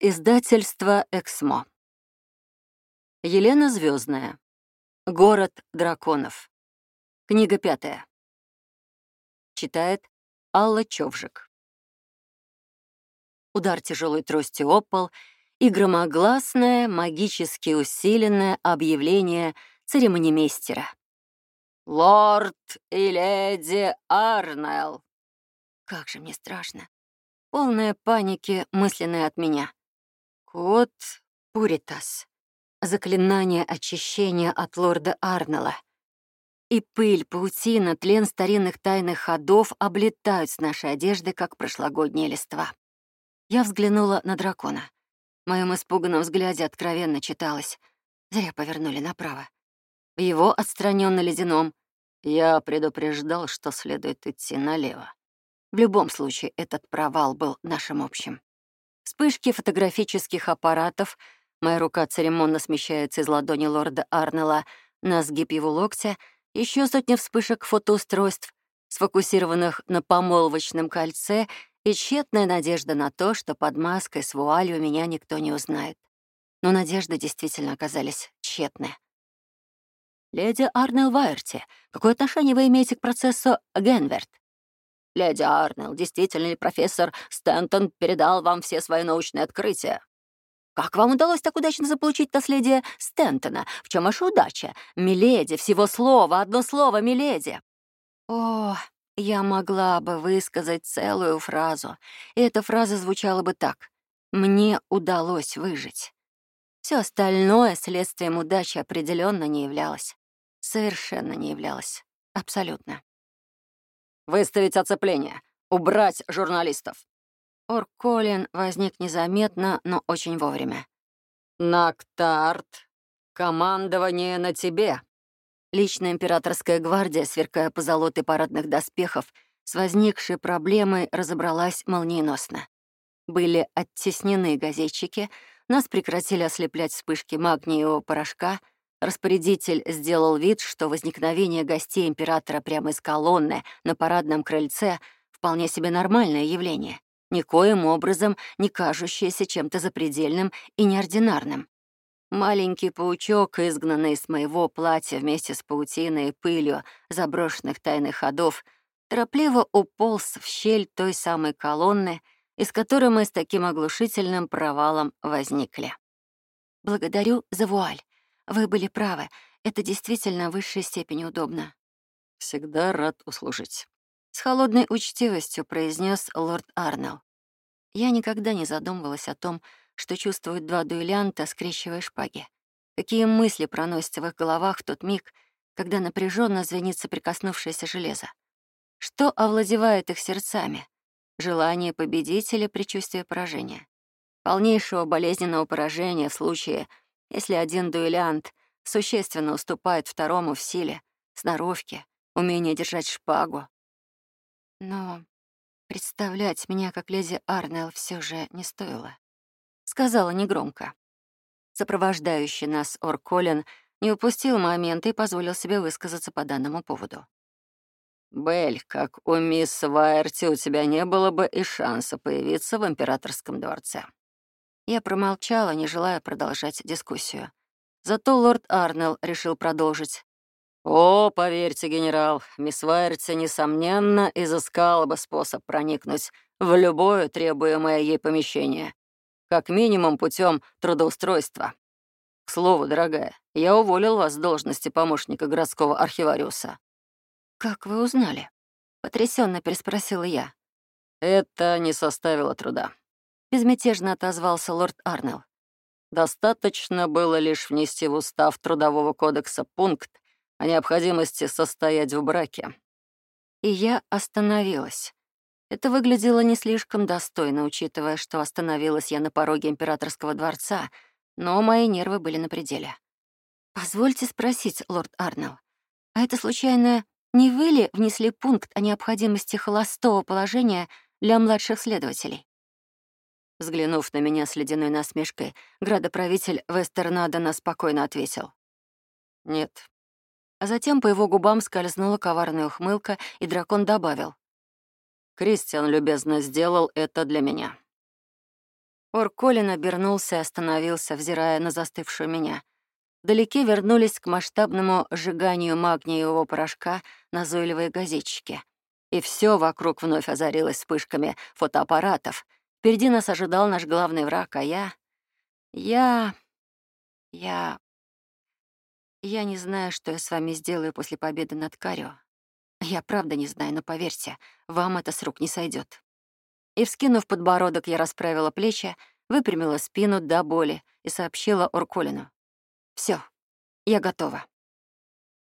Издательство «Эксмо». Елена Звездная. Город драконов. Книга пятая. Читает Алла Човжик. Удар тяжелой трости о и громогласное, магически усиленное объявление церемонимейстера. «Лорд и леди Арнелл!» Как же мне страшно. Полная паники, мысленная от меня. Кот Пуритас. Заклинание очищения от лорда Арнелла. И пыль, паутина, тлен старинных тайных ходов облетают с нашей одежды, как прошлогодние листва. Я взглянула на дракона. В моем испуганном взгляде откровенно читалось. Зря повернули направо. В его отстраненно ледяном «Я предупреждал, что следует идти налево». В любом случае, этот провал был нашим общим. Вспышки фотографических аппаратов, моя рука церемонно смещается из ладони лорда Арнелла на сгиб его локтя, еще сотни вспышек фотоустройств, сфокусированных на помолвочном кольце и тщетная надежда на то, что под маской с вуалью меня никто не узнает. Но надежды действительно оказались тщетны. «Леди Арнелл Вайерти, какое отношение вы имеете к процессу Генверт?» «Леди Арнелл, действительно ли профессор Стэнтон передал вам все свои научные открытия?» «Как вам удалось так удачно заполучить наследие Стэнтона? В чем ваша удача? Миледи, всего слова, одно слово, миледи!» «О, я могла бы высказать целую фразу, и эта фраза звучала бы так. «Мне удалось выжить». Все остальное следствием удачи определенно не являлось. Совершенно не являлось. Абсолютно. Выставить оцепление. Убрать журналистов. Орколин возник незаметно, но очень вовремя. Нактарт, командование на тебе. Личная императорская гвардия, сверкая по золотой парадных доспехов, с возникшей проблемой разобралась молниеносно. Были оттеснены газетчики, нас прекратили ослеплять вспышки магниевого порошка — Распорядитель сделал вид, что возникновение гостей императора прямо из колонны на парадном крыльце — вполне себе нормальное явление, никоим образом не кажущееся чем-то запредельным и неординарным. Маленький паучок, изгнанный из моего платья вместе с паутиной и пылью заброшенных тайных ходов, торопливо уполз в щель той самой колонны, из которой мы с таким оглушительным провалом возникли. «Благодарю за вуаль», вы были правы. Это действительно в высшей степени удобно. Всегда рад услужить. С холодной учтивостью произнес лорд Арнелл. Я никогда не задумывалась о том, что чувствуют два дуэлянта, скрещивая шпаги. Какие мысли проносятся в их головах в тот миг, когда напряженно звенит соприкоснувшееся железо. Что овладевает их сердцами? Желание победить или предчувствие поражения? Полнейшего болезненного поражения в случае, если один дуэлянт существенно уступает второму в силе, сноровке, умении держать шпагу. Но представлять меня как леди Арнелл все же не стоило. Сказала негромко. Сопровождающий нас Орколин не упустил момент и позволил себе высказаться по данному поводу. «Белль, как у мисс Вайерти, у тебя не было бы и шанса появиться в императорском дворце. Я промолчала, не желая продолжать дискуссию. Зато лорд Арнелл решил продолжить. «О, поверьте, генерал, мисс Вайерти, несомненно, изыскала бы способ проникнуть в любое требуемое ей помещение, как минимум путем трудоустройства. К слову, дорогая, я уволил вас с должности помощника городского архивариуса». «Как вы узнали?» — потрясенно переспросила я. «Это не составило труда. — безмятежно отозвался лорд Арнелл. «Достаточно было лишь внести в устав Трудового кодекса пункт о необходимости состоять в браке». И я остановилась. Это выглядело не слишком достойно, учитывая, что остановилась я на пороге императорского дворца, но мои нервы были на пределе. «Позвольте спросить, лорд Арнелл, а это, случайно, не вы ли внесли пункт о необходимости холостого положения для младших следователей?» Взглянув на меня с ледяной насмешкой, градоправитель Вестернадена спокойно ответил. «Нет». А затем по его губам скользнула коварная ухмылка, и дракон добавил. «Кристиан любезно сделал это для меня». Орколин обернулся и остановился, взирая на застывшую меня. Вдалеке вернулись к масштабному сжиганию магниевого порошка назойливые газетчики. И все вокруг вновь озарилось вспышками фотоаппаратов. Впереди нас ожидал наш главный враг, а я... Я... Я... Я не знаю, что я с вами сделаю после победы над Карио. Я правда не знаю, но поверьте, вам это с рук не сойдет. И, вскинув подбородок, я расправила плечи, выпрямила спину до боли и сообщила Оркулину. Все, я готова.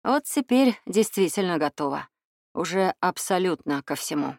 Вот теперь действительно готова. Уже абсолютно ко всему.